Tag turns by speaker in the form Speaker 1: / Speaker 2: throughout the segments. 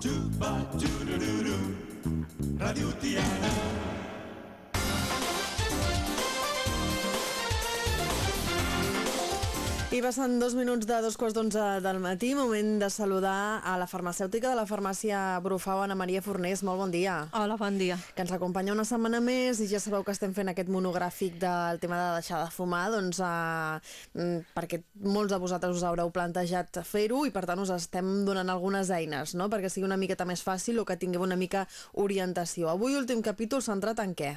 Speaker 1: Do ba do do do do. Radio Tiana.
Speaker 2: I passen dos minuts de dos quarts d'onze del matí, moment de saludar a la farmacèutica de la farmàcia Brufau, Ana Maria Fornés. Molt bon dia.
Speaker 3: Hola, bon dia.
Speaker 2: Que ens acompanya una setmana més i ja sabeu que estem fent aquest monogràfic del tema de deixar de fumar, doncs eh, perquè molts de vosaltres us haureu plantejat fer-ho i per tant us estem donant algunes eines, no?, perquè sigui una miqueta més fàcil o que tingueu una mica orientació. Avui últim capítol centrat en què?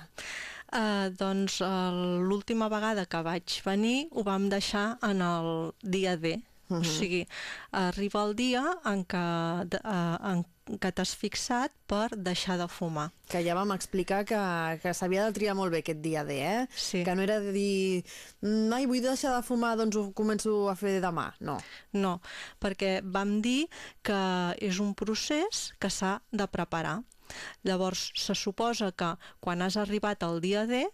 Speaker 3: Uh, doncs uh, l'última vegada que vaig venir ho vam deixar en el dia D. Uh -huh. O sigui, arriba el dia en què, uh, en que t'has fixat per deixar de fumar.
Speaker 2: Que ja vam explicar que, que s'havia de triar molt bé aquest dia D, eh?
Speaker 3: Sí.
Speaker 2: Que no era de dir, mai vull deixar de fumar, doncs ho començo a fer demà. No.
Speaker 3: No, perquè vam dir que és un procés que s'ha de preparar. Llavors, se suposa que quan has arribat al dia D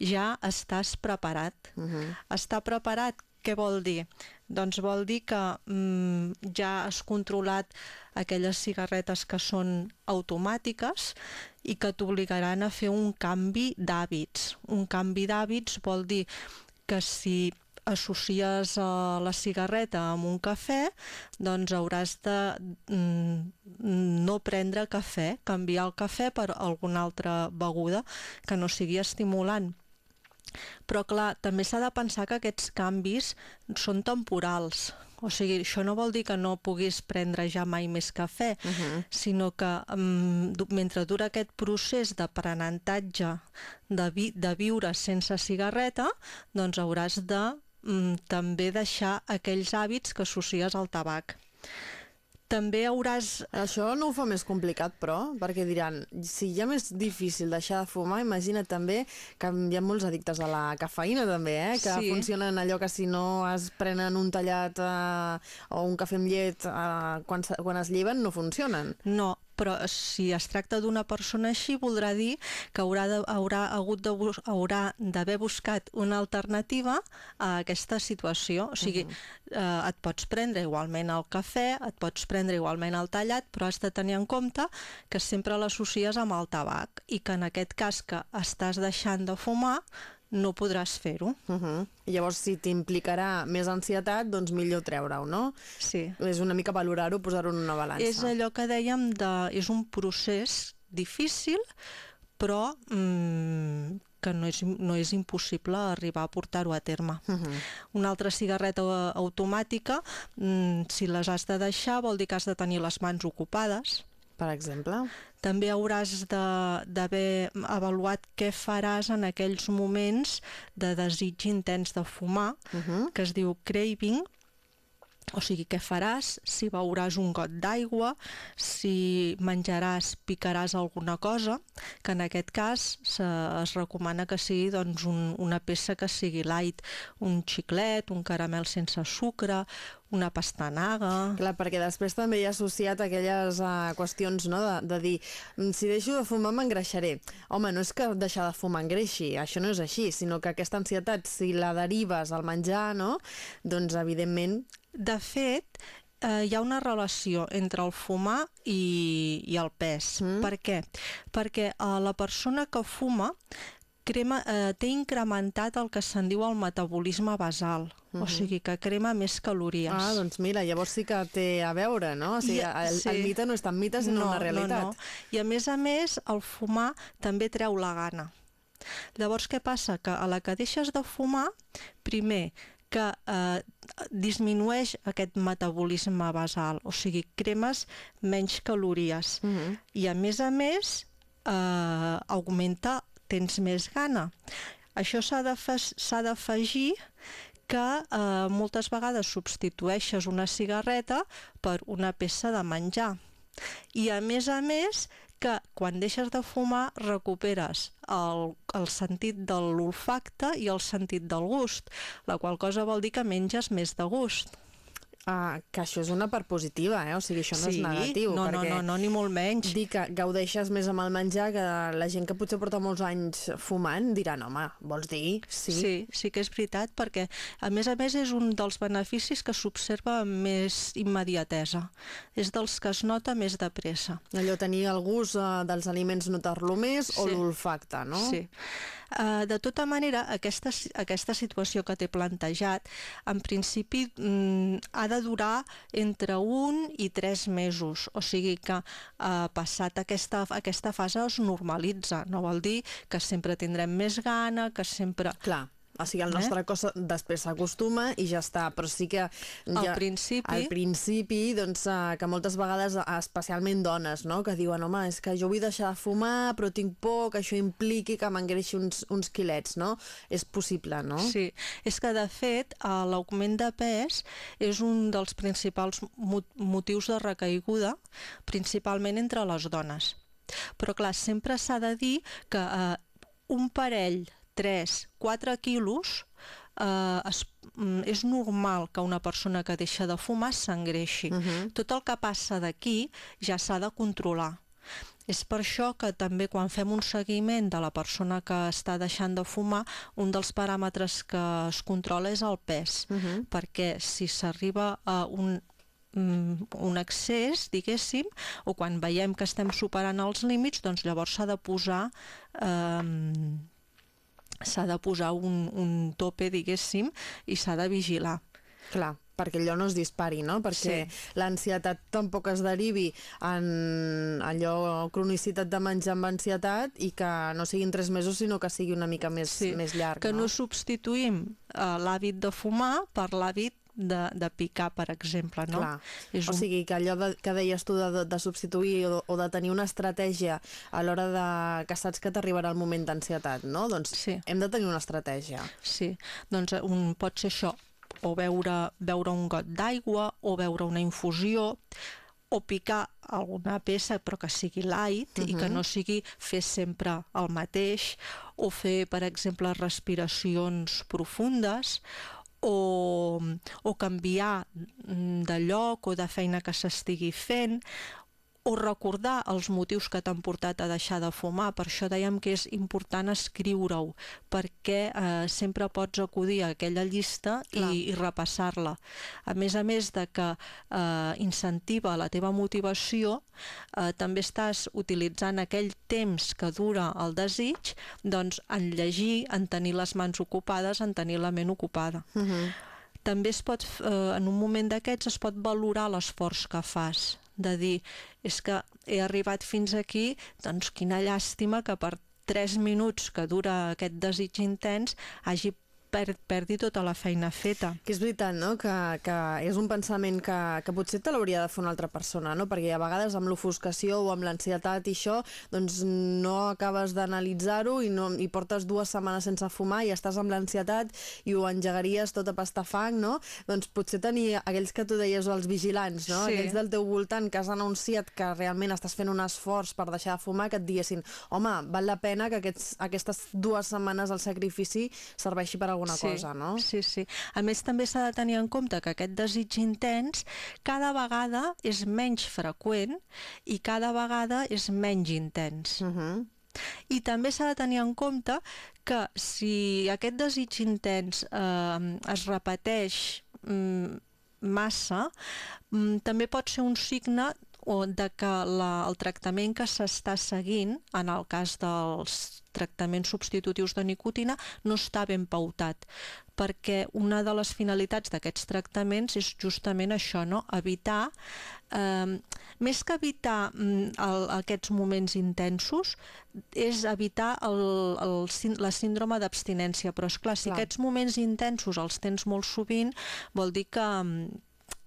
Speaker 3: ja estàs preparat. Uh -huh. Estar preparat què vol dir? Doncs vol dir que mm, ja has controlat aquelles cigarretes que són automàtiques i que t'obligaran a fer un canvi d'hàbits. Un canvi d'hàbits vol dir que si associes uh, la cigarreta amb un cafè, doncs hauràs de mm, no prendre cafè, canviar el cafè per alguna altra beguda que no sigui estimulant. Però clar, també s'ha de pensar que aquests canvis són temporals. O sigui, això no vol dir que no puguis prendre ja mai més cafè, uh -huh. sinó que um, mentre dura aquest procés d'aprenentatge de, vi de viure sense cigarreta, doncs hauràs de també deixar aquells hàbits que associes al tabac també hauràs...
Speaker 2: Això no ho fa més complicat, però, perquè diran, si ja és difícil deixar de fumar, imagina't també que hi ha molts addictes a la cafeïna, també, eh? que
Speaker 3: sí.
Speaker 2: funcionen allò que si no es prenen un tallat eh, o un cafè amb llet eh, quan, quan es lleven, no funcionen.
Speaker 3: No, però si es tracta d'una persona així voldrà dir que haurà, de, haurà hagut de, haurà d'haver buscat una alternativa a aquesta situació. O sigui, uh -huh. eh, et pots prendre igualment el cafè, et pots prendre igualment el tallat, però has de tenir en compte que sempre l'associes amb el tabac i que en aquest cas que estàs deixant de fumar no podràs fer-ho.
Speaker 2: Uh -huh. Llavors, si t'implicarà més ansietat, doncs millor treure-ho, no?
Speaker 3: Sí.
Speaker 2: És una mica valorar-ho, posar-ho en una balança.
Speaker 3: És allò que dèiem, de, és un procés difícil, però mm, que no és, no és impossible arribar a portar-ho a terme. Uh -huh. Una altra cigarreta automàtica, mm, si les has de deixar, vol dir que has de tenir les mans ocupades,
Speaker 2: per exemple?
Speaker 3: També hauràs d'haver avaluat què faràs en aquells moments de desig intens de fumar, uh -huh. que es diu craving, o sigui, què faràs? Si beuràs un got d'aigua, si menjaràs, picaràs alguna cosa, que en aquest cas se, es recomana que sigui doncs, un, una peça que sigui light, un xiclet, un caramel sense sucre, una pastanaga...
Speaker 2: Clar, perquè després també hi ha associat aquelles uh, qüestions no? de, de dir mm, si deixo de fumar m'engreixaré. Home, no és que deixar de fumar engreixi, això no és així, sinó que aquesta ansietat, si la derives al menjar, no? doncs evidentment
Speaker 3: de fet, eh, hi ha una relació entre el fumar i, i el pes. Mm. Per què? Perquè eh, la persona que fuma crema, eh, té incrementat el que se'n diu el metabolisme basal, mm -hmm. o mhm. sigui que crema més calories.
Speaker 2: Ah, doncs mira, llavors sí que té a veure, no? O sigui, I, el, sí. el mite no és tan mite, sinó
Speaker 3: no,
Speaker 2: una realitat.
Speaker 3: No, no. I a més a més, el fumar també treu la gana. Llavors, què passa? Que a la que deixes de fumar, primer, que eh, disminueix aquest metabolisme basal, o sigui, cremes menys calories. Uh -huh. I a més a més, eh, augmenta, tens més gana. Això s'ha d'afegir que eh, moltes vegades substitueixes una cigarreta per una peça de menjar. I a més a més que quan deixes de fumar recuperes el, el sentit de l'olfacte i el sentit del gust, la qual cosa vol dir que menges més de gust.
Speaker 2: Uh, que això és una part positiva, eh? o sigui, això no
Speaker 3: sí,
Speaker 2: és negatiu.
Speaker 3: no, no, no, no, ni molt menys.
Speaker 2: dir que gaudeixes més amb el menjar que la gent que potser porta molts anys fumant diran, home, vols dir? Sí.
Speaker 3: Sí, sí que és veritat, perquè a més a més és un dels beneficis que s'observa amb més immediatesa. És dels que es nota més de pressa.
Speaker 2: Allò tenir el gust uh, dels aliments notar-lo més o
Speaker 3: Sí.
Speaker 2: l'olfacte, no?
Speaker 3: Sí. Uh, de tota manera, aquesta, aquesta situació que t'he plantejat, en principi mm, ha de durar entre un i tres mesos. O sigui que uh, passat aquesta, aquesta fase es normalitza. No vol dir que sempre tindrem més gana, que sempre...
Speaker 2: Clar, o sigui, el
Speaker 3: Eh?
Speaker 2: nostre cos després s'acostuma i ja està, però sí que...
Speaker 3: Al
Speaker 2: ja,
Speaker 3: principi-
Speaker 2: Al principi, doncs, eh, que moltes vegades, eh, especialment dones, no?, que diuen, home, és que jo vull deixar de fumar, però tinc por que això impliqui que m'engreixi uns, uns quilets, no? És possible, no?
Speaker 3: Sí, és que de fet eh, l'augment de pes és un dels principals mo motius de recaiguda, principalment entre les dones. Però clar, sempre s'ha de dir que eh, un parell, 3, 4 quilos, eh, es, mm, és normal que una persona que deixa de fumar s'engreixi. Uh -huh. Tot el que passa d'aquí ja s'ha de controlar. És per això que també quan fem un seguiment de la persona que està deixant de fumar, un dels paràmetres que es controla és el pes, uh -huh. perquè si s'arriba a un mm, un excés, diguéssim, o quan veiem que estem superant els límits, doncs llavors s'ha de posar eh, s'ha de posar un, un tope, diguéssim, i s'ha de vigilar.
Speaker 2: Clar, perquè allò no es dispari, no? Perquè
Speaker 3: Sí.
Speaker 2: l'ansietat tampoc es derivi en allò cronicitat de menjar amb ansietat i que no siguin tres mesos, sinó que sigui una mica més, més llarg,
Speaker 3: que
Speaker 2: no?
Speaker 3: no substituïm eh, l'hàbit de fumar per l'hàbit de, de picar, per exemple, no?
Speaker 2: Clar.
Speaker 3: És
Speaker 2: O
Speaker 3: un...
Speaker 2: sigui, que allò de, que deies tu de, de substituir o, o de tenir una estratègia a l'hora de... que saps que t'arribarà el moment d'ansietat, no? Doncs
Speaker 3: Sí.
Speaker 2: hem de tenir una estratègia.
Speaker 3: Sí, doncs eh, un, pot ser això, o beure, beure un got d'aigua, o beure una infusió, o picar alguna peça però que sigui light uh -huh. i que no sigui fer sempre el mateix, o fer, per exemple, respiracions profundes, o, o canviar mm, de lloc o de feina que s'estigui fent, o recordar els motius que t'han portat a deixar de fumar. Per això dèiem que és important escriure-ho, perquè eh, sempre pots acudir a aquella llista
Speaker 2: Clar.
Speaker 3: i, i repassar-la. A més a més de que eh, incentiva la teva motivació, eh, també estàs utilitzant aquell temps que dura el desig doncs, en llegir, en tenir les mans ocupades, en tenir la ment ocupada.
Speaker 2: Uh -huh.
Speaker 3: També es pot, eh, en un moment d'aquests es pot valorar l'esforç que fas, de dir, és que he arribat fins aquí, doncs quina llàstima que per 3 minuts que dura aquest desig intens hagi per, perdi tota la feina feta.
Speaker 2: Que és veritat, no?, que, que és un pensament que, que potser te l'hauria de fer una altra persona, no?, perquè a vegades amb l'ofuscació o amb l'ansietat i això, doncs no acabes d'analitzar-ho i, no, i portes dues setmanes sense fumar i estàs amb l'ansietat i ho engegaries tot a pastar fang, no? Doncs potser tenir aquells que tu deies, els vigilants, no?,
Speaker 3: Sí.
Speaker 2: aquells del teu voltant que has anunciat que realment estàs fent un esforç per deixar de fumar, que et diguessin, home, val la pena que aquests, aquestes dues setmanes al sacrifici serveixi per alguna
Speaker 3: sí,
Speaker 2: cosa, no?
Speaker 3: Sí, sí. A més, també s'ha de tenir en compte que aquest desig intens cada vegada és menys freqüent i cada vegada és menys intens.
Speaker 2: Uh -huh.
Speaker 3: I també s'ha de tenir en compte que si aquest desig intens eh, es repeteix mm, massa, mm, també pot ser un signe de que la, el tractament que s'està seguint, en el cas dels tractaments substitutius de nicotina, no està ben pautat, perquè una de les finalitats d'aquests tractaments és justament això, no? evitar, eh, més que evitar mm, el, aquests moments intensos, és evitar el, el, la síndrome d'abstinència, però és clar, si
Speaker 2: Clar.
Speaker 3: aquests moments intensos els tens molt sovint, vol dir que, mm,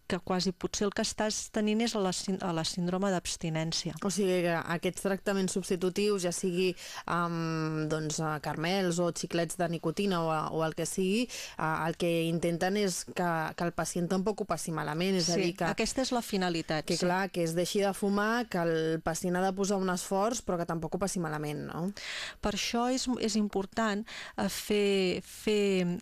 Speaker 3: que quasi potser el que estàs tenint és a la, a la síndrome d'abstinència.
Speaker 2: O sigui que aquests tractaments substitutius, ja sigui amb doncs, eh, carmels o xiclets de nicotina o, o el que sigui, eh, el que intenten és que, que el pacient tampoc ho passi malament, és a
Speaker 3: sí,
Speaker 2: dir, que,
Speaker 3: aquesta és la finalitat.
Speaker 2: que
Speaker 3: sí.
Speaker 2: clar, que es deixi de fumar, que el pacient ha de posar un esforç, però que tampoc ho passi malament, no?
Speaker 3: Per això és, és important eh, fer, fer,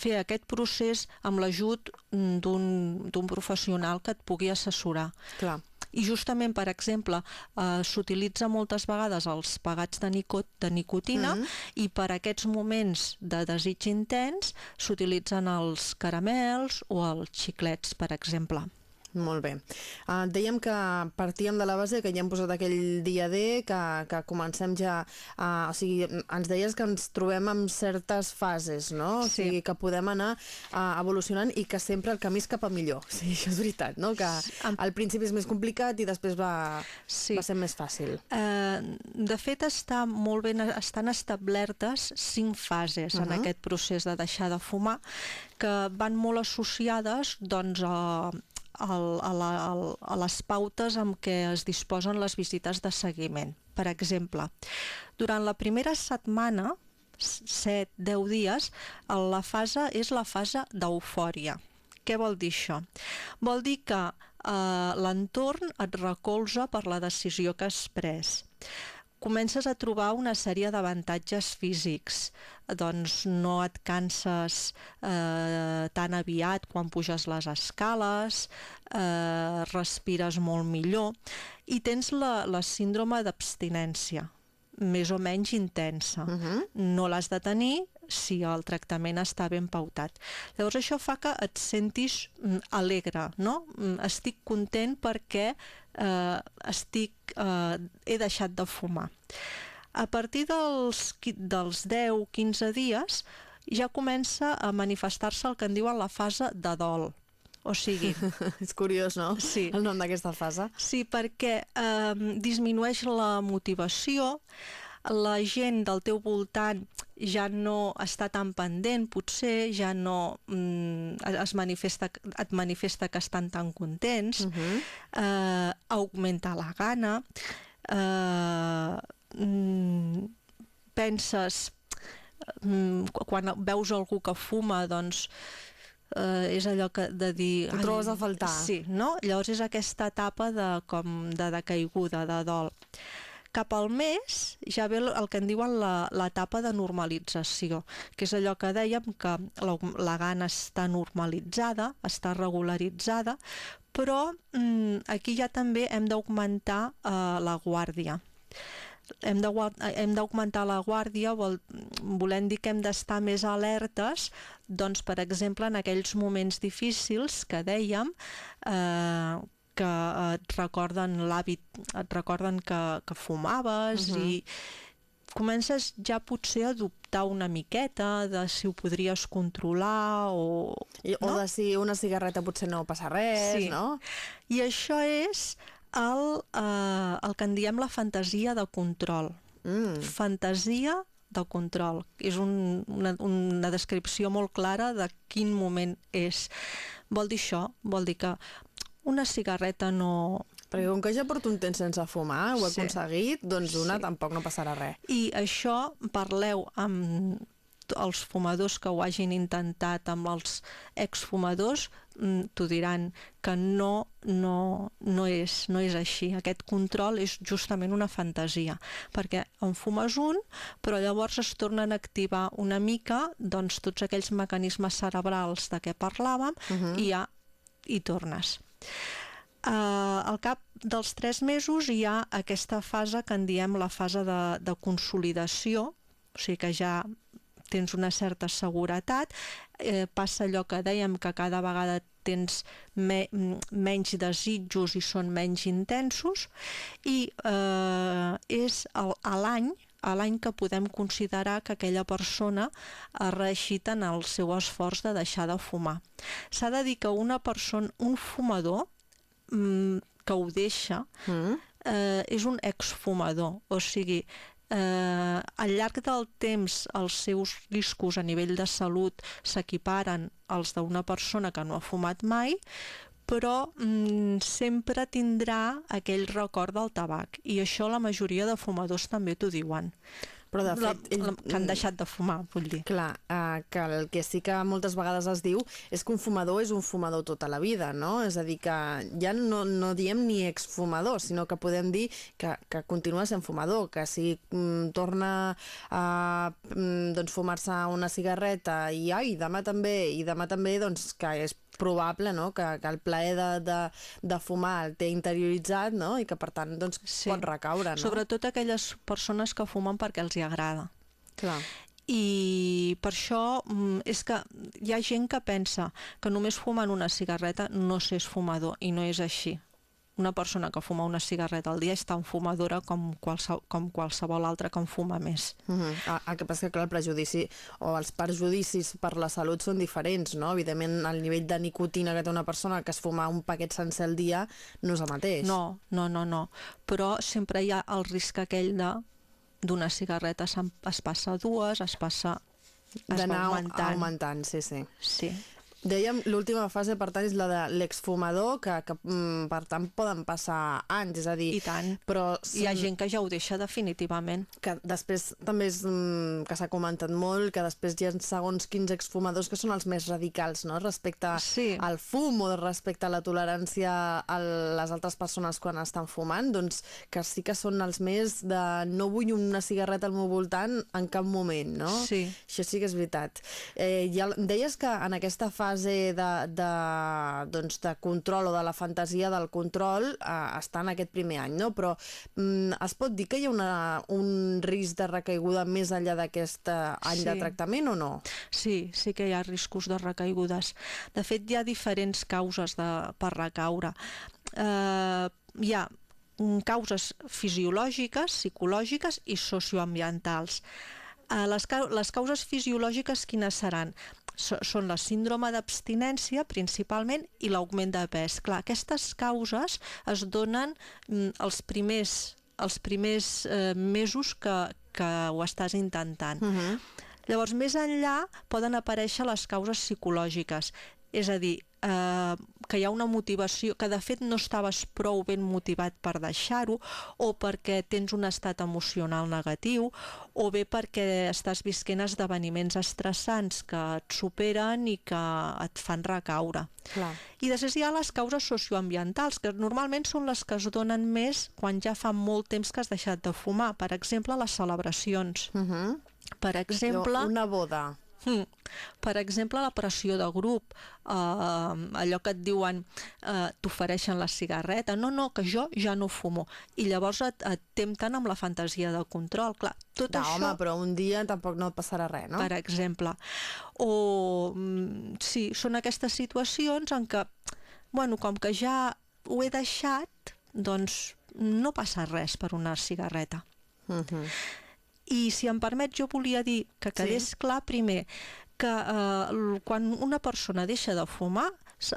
Speaker 3: fer aquest procés amb l'ajut d'un d'un professional que et pugui assessorar.
Speaker 2: Clar.
Speaker 3: I justament, per exemple, eh, s'utilitza moltes vegades els pegats de, nico de nicotina
Speaker 2: Mhm.
Speaker 3: i per aquests moments de desig intens s'utilitzen els caramels o els xiclets, per exemple.
Speaker 2: Molt bé. Uh, dèiem que partíem de la base que ja hem posat aquell dia D, que, que comencem ja... Uh, o sigui, ens deies que ens trobem en certes fases, no? O
Speaker 3: Sí.
Speaker 2: sigui, que podem anar uh, evolucionant i que sempre el camí és cap a millor. Sí, això és veritat, no? Que al principi és més complicat i després va,
Speaker 3: Sí.
Speaker 2: va ser més fàcil.
Speaker 3: Eh, de fet, està molt ben, estan establertes cinc fases uh -huh. en
Speaker 2: Mhm.
Speaker 3: aquest procés de deixar de fumar que van molt associades doncs, a, al- a, la, al- a les pautes amb què es disposen les visites de seguiment. Per exemple, durant la primera setmana, 7-10 dies, la fase és la fase d'eufòria. Què vol dir això? Vol dir que eh, l'entorn et recolza per la decisió que has pres. Comences a trobar una sèrie d'avantatges físics. Doncs no et canses eh, tan aviat quan puges les escales, eh, respires molt millor i tens la, la síndrome d'abstinència, més o menys intensa.
Speaker 2: Uh -huh.
Speaker 3: No l'has de tenir si el tractament està ben pautat. Llavors això fa que et sentis mm, alegre, no? Mm, Estic content perquè eh, estic, eh, he deixat de fumar. A partir dels, dels 10-15 dies ja comença a manifestar-se el que en diuen la fase de dol. O sigui,
Speaker 2: és curiós, no?
Speaker 3: Sí.
Speaker 2: El nom d'aquesta fase.
Speaker 3: Sí, perquè eh, disminueix la motivació, la gent del teu voltant ja no està tan pendent, potser ja no mm, es manifesta, et manifesta que estan tan contents,
Speaker 2: Uh -huh.
Speaker 3: eh, augmenta la gana, eh, mm, penses, mm, qu- quan veus algú que fuma, doncs eh, és allò que de dir...
Speaker 2: Ho
Speaker 3: "Ai,
Speaker 2: trobes a faltar."
Speaker 3: Sí, no? Llavors és aquesta etapa de, com de decaiguda, de dol. Cap al mes ja ve el que en diuen l'etapa de normalització, que és allò que dèiem que la, la gana està normalitzada, està regularitzada, però mm, aquí ja també hem d'augmentar eh, la guàrdia. Hem d'augmentar la guàrdia, vol, volent dir que hem d'estar més alertes, doncs, per exemple, en aquells moments difícils que dèiem, eh, que et recorden l'hàbit, et recorden que, que fumaves
Speaker 2: Mhm.
Speaker 3: i comences ja potser a dubtar una miqueta de si ho podries controlar o...
Speaker 2: I, o
Speaker 3: no?
Speaker 2: de si una cigarreta potser no passa res,
Speaker 3: Sí.
Speaker 2: no?
Speaker 3: I això és el, eh, el que en diem la fantasia de control.
Speaker 2: Mm.
Speaker 3: Fantasia de control. És un, una, una descripció molt clara de quin moment és. Vol dir això, vol dir que una cigarreta no...
Speaker 2: Perquè com que ja porto un temps sense fumar, ho he
Speaker 3: Sí.
Speaker 2: aconseguit, doncs una
Speaker 3: Sí.
Speaker 2: tampoc no passarà res.
Speaker 3: I això parleu amb els fumadors que ho hagin intentat amb els exfumadors mm, t'ho diran que no, no, no, és, no és així. Aquest control és justament una fantasia, perquè en fumes un, però llavors es tornen a activar una mica doncs, tots aquells mecanismes cerebrals de què parlàvem
Speaker 2: Mhm.
Speaker 3: i ja hi tornes. Uh, al cap dels tres mesos hi ha aquesta fase que en diem la fase de, de consolidació, o sigui que ja tens una certa seguretat, eh, passa allò que dèiem que cada vegada tens me, menys desitjos i són menys intensos. I eh, és a l'any a l'any que podem considerar que aquella persona ha reeixit en el seu esforç de deixar de fumar. S'ha de dir que una persona, un fumador mm, que ho deixa
Speaker 2: Mm?
Speaker 3: eh, és un exfumador, o sigui, eh, al llarg del temps els seus riscos a nivell de salut s'equiparen als d'una persona que no ha fumat mai, però mm, sempre tindrà aquell record del tabac i això la majoria de fumadors també t'ho diuen.
Speaker 2: Però de
Speaker 3: La,
Speaker 2: fet...
Speaker 3: la, que han deixat de fumar, vull dir.
Speaker 2: Clar, eh, que el que sí que moltes vegades es diu és que un fumador és un fumador tota la vida, no? És a dir, que ja no, no diem ni exfumador, sinó que podem dir que, que continua sent fumador, que si mm, torna a mm, doncs, fumar-se una cigarreta i ai, demà també, i demà també, doncs que és probable no? que, que el plaer de, de, de fumar el té interioritzat no? i que per tant doncs,
Speaker 3: Sí.
Speaker 2: pot recaure. No?
Speaker 3: Sobretot aquelles persones que fumen perquè els hi agrada.
Speaker 2: Clar.
Speaker 3: I per això mm, és que hi ha gent que pensa que només fumant una cigarreta no s'és fumador, i no és així. Una persona que fuma una cigarreta al dia és tan fumadora com, qualse, com qualsevol altra que en fuma més.
Speaker 2: Uh -huh. el, el que passa que clar, el prejudici o els perjudicis per la salut són diferents, no? Evidentment, el nivell de nicotina que té una persona que es fuma un paquet sencer al dia no és el mateix.
Speaker 3: No, no, no, no. Però sempre hi ha el risc aquell de d'una cigarreta es passa a dues, es passa...
Speaker 2: D'anar
Speaker 3: augmentant.
Speaker 2: augmentant, sí, sí.
Speaker 3: Sí.
Speaker 2: Dèiem, l'última fase, per tant, és la de l'exfumador, que, que mm, per tant poden passar anys, és a dir...
Speaker 3: I tant.
Speaker 2: Però
Speaker 3: Hi ha gent que ja ho deixa definitivament.
Speaker 2: que després també és mm, que s'ha comentat molt que després hi ha segons quins exfumadors que són els més radicals no? respecte
Speaker 3: Sí.
Speaker 2: al fum o respecte a la tolerància a les altres persones quan estan fumant doncs que sí que són els més de no vull una cigarreta al meu voltant en cap moment no?
Speaker 3: Sí.
Speaker 2: això sí que és veritat eh, ja, deies que en aquesta fase de, de, doncs, de control o de la fantasia del control eh, està en aquest primer any, no? però mm, es pot dir que hi ha una, un risc de recaiguda més enllà d'aquest eh, any
Speaker 3: Sí.
Speaker 2: de tractament o no?
Speaker 3: Sí, sí que hi ha riscos de recaigudes. De fet, hi ha diferents causes de, per recaure. Eh, hi ha mm, causes fisiològiques, psicològiques i socioambientals. Eh, les, les causes fisiològiques quines seran? Són la síndrome d'abstinència, principalment, i l'augment de pes. Clar, aquestes causes es donen mm, els primers, els primers eh, mesos que, que ho estàs intentant.
Speaker 2: Uh -huh.
Speaker 3: Llavors, més enllà poden aparèixer les causes psicològiques, és a dir, eh, que hi ha una motivació, que de fet no estaves prou ben motivat per deixar-ho, o perquè tens un estat emocional negatiu, o bé perquè estàs visquent esdeveniments estressants que et superen i que et fan recaure.
Speaker 2: Clar.
Speaker 3: I després hi ha les causes socioambientals, que normalment són les que es donen més quan ja fa molt temps que has deixat de fumar. Per exemple, les celebracions.
Speaker 2: Uh -huh.
Speaker 3: Per exemple...
Speaker 2: Una boda.
Speaker 3: Hmm. Per exemple, la pressió de grup, eh, allò que et diuen, eh, t'ofereixen la cigarreta, no, no, que jo ja no fumo. I llavors et, et tempten amb la fantasia de control. Clar, tot
Speaker 2: No,
Speaker 3: això...
Speaker 2: home, però un dia tampoc no et passarà res, no?
Speaker 3: per exemple. O, mm, sí, són aquestes situacions en què, bueno, com que ja ho he deixat, doncs no passa res per una cigarreta.
Speaker 2: Uh -huh.
Speaker 3: I si em permet, jo volia dir que quedés sí. clar primer que eh, quan una persona deixa de fumar,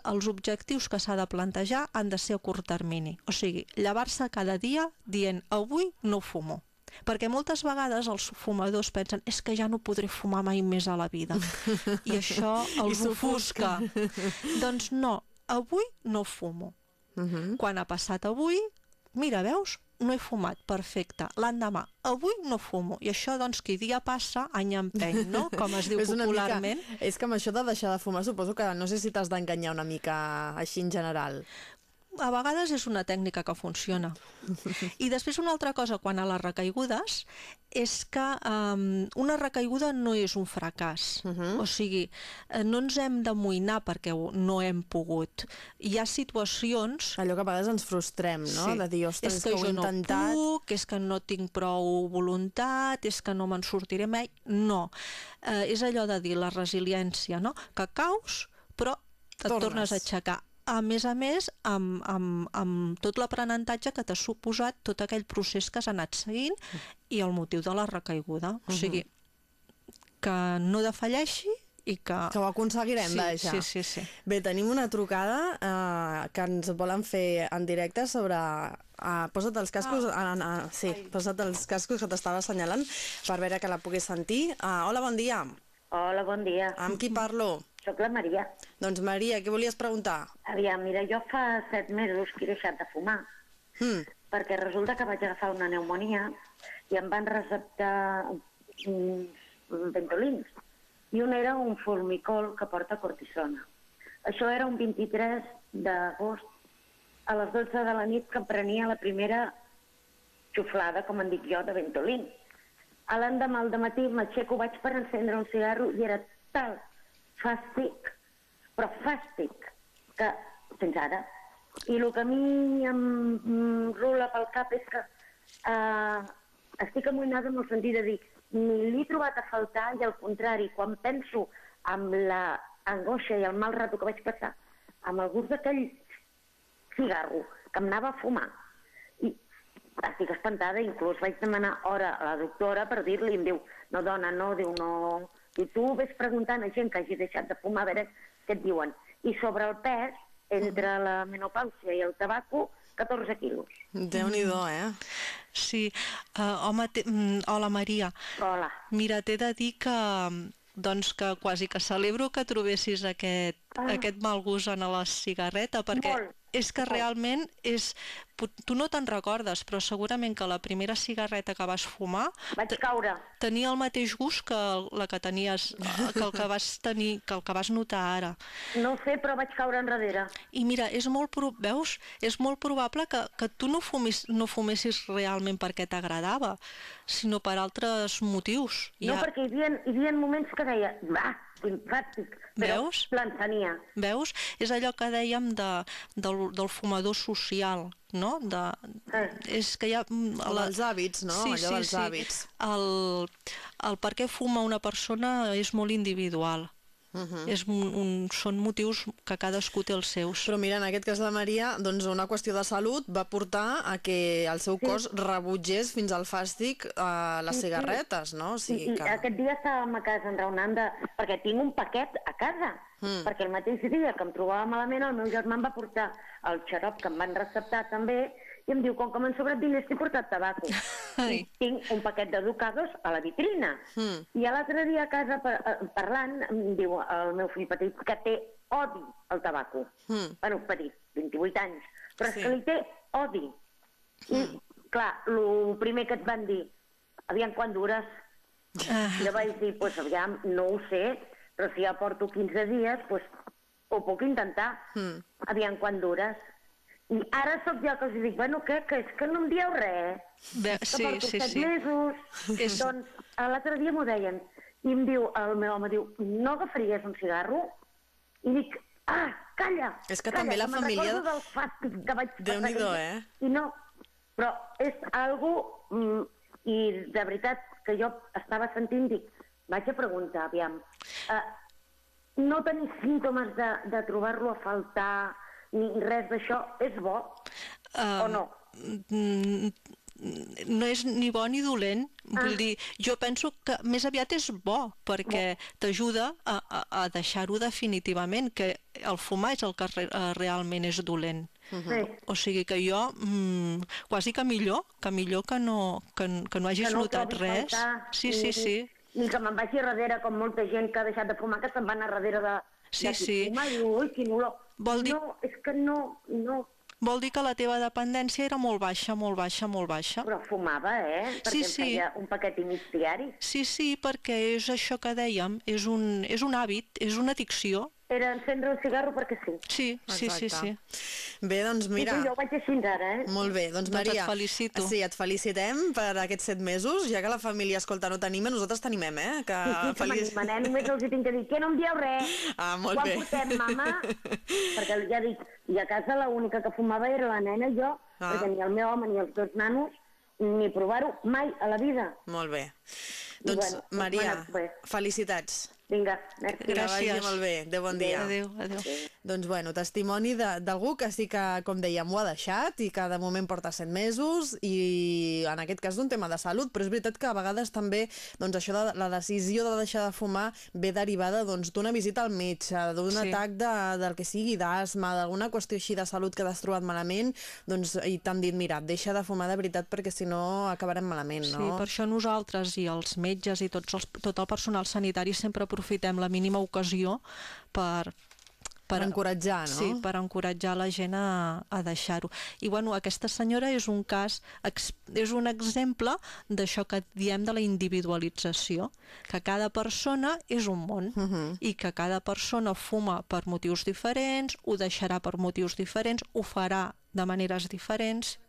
Speaker 3: els objectius que s'ha de plantejar han de ser a curt termini. O sigui, llevar-se cada dia dient avui no fumo. Perquè moltes vegades els fumadors pensen és que ja no podré fumar mai més a la vida. I això els
Speaker 2: s'ofusca.
Speaker 3: ofusca. doncs no, avui no fumo.
Speaker 2: Uh -huh.
Speaker 3: Quan ha passat avui, mira, veus, no he fumat, perfecte. L'endemà, avui no fumo. I això, doncs, qui dia passa, any empeny, no? Com es diu
Speaker 2: És
Speaker 3: popularment.
Speaker 2: Mica, és que amb això de deixar de fumar suposo que no sé si t'has d'enganyar una mica així en general.
Speaker 3: A vegades és una tècnica que funciona. I després una altra cosa, quan a les recaigudes, és que um, una recaiguda no és un fracàs.
Speaker 2: Uh -huh.
Speaker 3: O sigui, eh, no ens hem d'amoïnar perquè no hem pogut. Hi ha situacions
Speaker 2: Allò que a vegades ens frustrem, no? De dir, ostres,
Speaker 3: és que,
Speaker 2: ho he
Speaker 3: jo
Speaker 2: intentat...
Speaker 3: no puc, és que no tinc prou voluntat, és que no me'n sortiré mai. No. Eh, és allò de dir la resiliència, no? Que caus, però et
Speaker 2: Tornes.
Speaker 3: tornes, a aixecar. A més a més, amb, amb, amb tot l'aprenentatge que t'ha suposat tot aquell procés que has anat seguint i el motiu de la recaiguda. O sigui, que no defalleixi i que...
Speaker 2: Que ho aconseguirem
Speaker 3: sí,
Speaker 2: deixar.
Speaker 3: Sí, sí, sí.
Speaker 2: Bé, tenim una trucada eh, que ens volen fer en directe sobre... Uh, posa't els cascos, ah. uh, uh, sí, posa't els cascos que t'estava assenyalant per veure que la puguis sentir. Uh, hola, bon dia.
Speaker 4: Hola, bon dia.
Speaker 2: Amb qui parlo?
Speaker 4: Soc la Maria.
Speaker 2: Doncs Maria, què volies preguntar?
Speaker 4: Aviam, mira, jo fa set mesos que he deixat de fumar,
Speaker 2: Hmm.
Speaker 4: perquè resulta que vaig agafar una pneumonia i em van receptar uns ventolins. I un era un formicol que porta cortisona. Això era un 23 d'agost a les 12 de la nit que em prenia la primera xuflada, com en dic jo, de ventolin. A l'endemà al matí m'aixeco, vaig per encendre un cigarro i era tal fàstic però fàstic, que fins ara. I el que a mi em, rula pel cap és que eh, estic amoïnada en el sentit de dir ni l'he trobat a faltar i al contrari, quan penso amb la angoixa i el mal rato que vaig passar amb el gust d'aquell cigarro que em anava a fumar i estic espantada, inclús vaig demanar hora a la doctora per dir-li, em diu, no dona, no, diu, no... I tu ves preguntant a gent que hagi deixat de fumar a veure què et diuen. I sobre el pes, entre la menopàusia i el tabaco, 14 quilos.
Speaker 2: Déu-n'hi-do, eh?
Speaker 3: Sí, uh, home, te, mm, hola Maria.
Speaker 4: Hola.
Speaker 3: Mira, t'he de dir que doncs que quasi que celebro que trobessis aquest,
Speaker 4: Ah.
Speaker 3: aquest mal gust en la cigarreta, perquè
Speaker 4: Molt.
Speaker 3: és que realment és... Tu no te'n recordes, però segurament que la primera cigarreta que vas fumar
Speaker 4: Vaig caure.
Speaker 3: tenia el mateix gust que la que tenies, eh, que el que vas tenir, que el que vas notar ara.
Speaker 4: No sé, però vaig caure enrere.
Speaker 3: I mira, és molt, pro- veus? És molt probable que, que tu no, fumis, no fumessis realment perquè t'agradava, sinó per altres motius.
Speaker 4: No, perquè hi havia, hi havia moments que deia, va, simpàtic, però
Speaker 3: Veus?
Speaker 4: l'ensenia.
Speaker 3: Veus? És allò que dèiem de, del, del fumador social, no? De,
Speaker 4: Eh.
Speaker 3: és que hi ha... mm,
Speaker 2: O dels hàbits, no?
Speaker 3: Sí,
Speaker 2: Allò
Speaker 3: sí,
Speaker 2: dels
Speaker 3: sí.
Speaker 2: hàbits.
Speaker 3: El, el per què fuma una persona és molt individual. Uh -huh. és un, un, són motius que cadascú té els seus.
Speaker 2: Però mira, en aquest cas de Maria, doncs una qüestió de salut va portar a que el seu cos rebutgés fins al fàstic a les
Speaker 4: Sí, sí.
Speaker 2: cigarretes, no? O sigui
Speaker 4: I
Speaker 2: que...
Speaker 4: aquest dia estàvem a casa enraonant de... perquè tinc un paquet a casa. Mm. Perquè el mateix dia que em trobava malament, el meu germà em va portar el xarop que em van receptar també i em diu, com que m'han sobrat diners, t'he portat tabaco.
Speaker 3: Ai.
Speaker 4: I tinc un paquet de ducados a la vitrina.
Speaker 2: Mm.
Speaker 4: I l'altre dia a casa eh, parlant, em diu el meu fill petit que té odi al tabaco.
Speaker 2: Mm.
Speaker 4: Bueno, petit, 28 anys. Però
Speaker 2: Sí.
Speaker 4: és que li té odi. I, clar, el primer que et van dir, aviam quan dures,
Speaker 3: Ah,
Speaker 4: jo vaig dir, pues, aviam, no ho sé, però si ja porto 15 dies, pues, ho puc intentar.
Speaker 2: Mm.
Speaker 4: Aviam quan dures. I ara sóc jo que els dic, bueno, què, que és que no em dieu res. Que
Speaker 3: sí,
Speaker 4: porto
Speaker 3: sí,
Speaker 4: set
Speaker 3: sí.
Speaker 4: mesos.
Speaker 3: És-
Speaker 4: Doncs l'altre dia m'ho deien. I em diu, el meu home diu, no agafaries un cigarro? I dic, ah, calla,
Speaker 2: És que
Speaker 4: calla,
Speaker 2: també la
Speaker 4: me'n
Speaker 2: família-
Speaker 4: recordo del fàstic que vaig passar aquell dia.
Speaker 2: eh?
Speaker 4: I no, però és algo, mm, i de veritat que jo estava sentint, dic, vaig a preguntar, aviam, uh, no tenir símptomes de, de trobar-lo a faltar, ni res d'això, és bo
Speaker 3: Um,
Speaker 4: o no?
Speaker 3: No és ni bo ni dolent. Vull
Speaker 4: Ah.
Speaker 3: dir, jo penso que més aviat és bo, perquè t'ajuda a, a, a deixar-ho definitivament, que el fumar és el que re, eh, realment és dolent.
Speaker 4: Sí.
Speaker 3: O sigui que jo, mm, quasi que millor, que millor que no, que, que no hagis
Speaker 4: que no
Speaker 3: notat res.
Speaker 4: faltar,
Speaker 3: Sí,
Speaker 4: i-
Speaker 3: sí, sí.
Speaker 4: I que me'n vagi darrere, com molta gent que ha deixat de fumar, que se'n van a darrere de,
Speaker 3: Sí,
Speaker 4: de
Speaker 3: sí.
Speaker 4: fuma i ui, quin olor.
Speaker 3: Vol dir-
Speaker 4: No, és que no, no,
Speaker 3: Vol dir que la teva dependència era molt baixa, molt baixa, molt baixa.
Speaker 4: però fumava, eh? Perquè
Speaker 3: Sí, sí.
Speaker 4: un paquet i mig diari.
Speaker 3: Sí, sí, perquè és això que dèiem, és un, és un hàbit, és una addicció.
Speaker 4: Era encendre un cigarro perquè sí.
Speaker 3: Sí, sí, sí, sí.
Speaker 2: Bé, doncs mira...
Speaker 4: I jo ho vaig així ara, eh?
Speaker 2: Molt bé, doncs
Speaker 3: Doncs
Speaker 2: Maria...
Speaker 3: et felicito.
Speaker 2: Sí, et felicitem per aquests set mesos, ja que la família, escolta, no t'anima, nosaltres t'animem, eh? Que
Speaker 4: Sí, sí, que m'animen, eh? Només els hi tinc que dir que no em dieu res.
Speaker 2: Ah, molt
Speaker 4: Quan
Speaker 2: bé.
Speaker 4: portem, mama? perquè ja dic, i a casa l'única que fumava era la nena i jo,
Speaker 2: Ah.
Speaker 4: perquè ni el meu home ni els dos nanos ni provar-ho mai a la vida.
Speaker 2: Molt bé.
Speaker 4: I
Speaker 2: Doncs,
Speaker 4: bueno, doncs
Speaker 2: Maria,
Speaker 4: bé.
Speaker 2: felicitats.
Speaker 4: Vinga, merci.
Speaker 2: Que
Speaker 3: Gràcies.
Speaker 2: vagi molt bé. Adéu, bon dia.
Speaker 3: Adéu, adéu.
Speaker 2: Doncs bueno, testimoni de- d'algú que sí que, com dèiem, ho ha deixat i que de moment porta 100 mesos i en aquest cas d'un tema de salut, però és veritat que a vegades també doncs això de la decisió de deixar de fumar ve derivada doncs, d'una visita al metge, d'un
Speaker 3: Sí.
Speaker 2: atac de, del que sigui d'asma, d'alguna qüestió així de salut que t'has trobat malament doncs, i t'han dit, mira, deixa de fumar de veritat perquè si no acabarem malament,
Speaker 3: Sí,
Speaker 2: no?
Speaker 3: per això nosaltres i els metges i tots els, tot el personal sanitari sempre aprofitem la mínima ocasió per,
Speaker 2: Per encoratjar, no?
Speaker 3: Sí, per encoratjar la gent a, a deixar-ho. I bueno, aquesta senyora és un cas, és un exemple d'això que diem de la individualització, que cada persona és un món
Speaker 2: Mhm.
Speaker 3: i que cada persona fuma per motius diferents, ho deixarà per motius diferents, ho farà de maneres diferents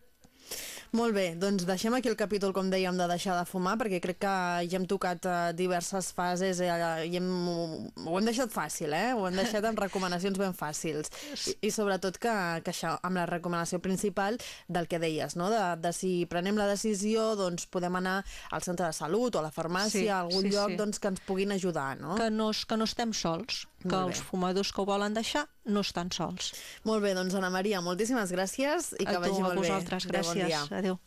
Speaker 2: Molt bé, doncs deixem aquí el capítol, com dèiem, de deixar de fumar, perquè crec que ja hem tocat uh, diverses fases eh, i hem, ho hem deixat fàcil, eh? Ho hem deixat amb recomanacions ben fàcils. I, i sobretot que, que això, amb la recomanació principal del que deies, no? De, de si prenem la decisió, doncs podem anar al centre de salut o a la farmàcia,
Speaker 3: Sí,
Speaker 2: a algun
Speaker 3: sí,
Speaker 2: lloc
Speaker 3: sí.
Speaker 2: doncs, que ens puguin ajudar, no?
Speaker 3: Que no, que no estem sols, que els fumadors que ho volen deixar no estan sols.
Speaker 2: Molt bé, doncs Anna Maria, moltíssimes gràcies i que
Speaker 3: a tu,
Speaker 2: vagi
Speaker 3: a
Speaker 2: molt bé.
Speaker 3: vosaltres,
Speaker 2: Adéu, bon
Speaker 3: gràcies.
Speaker 2: dia.
Speaker 3: Adéu.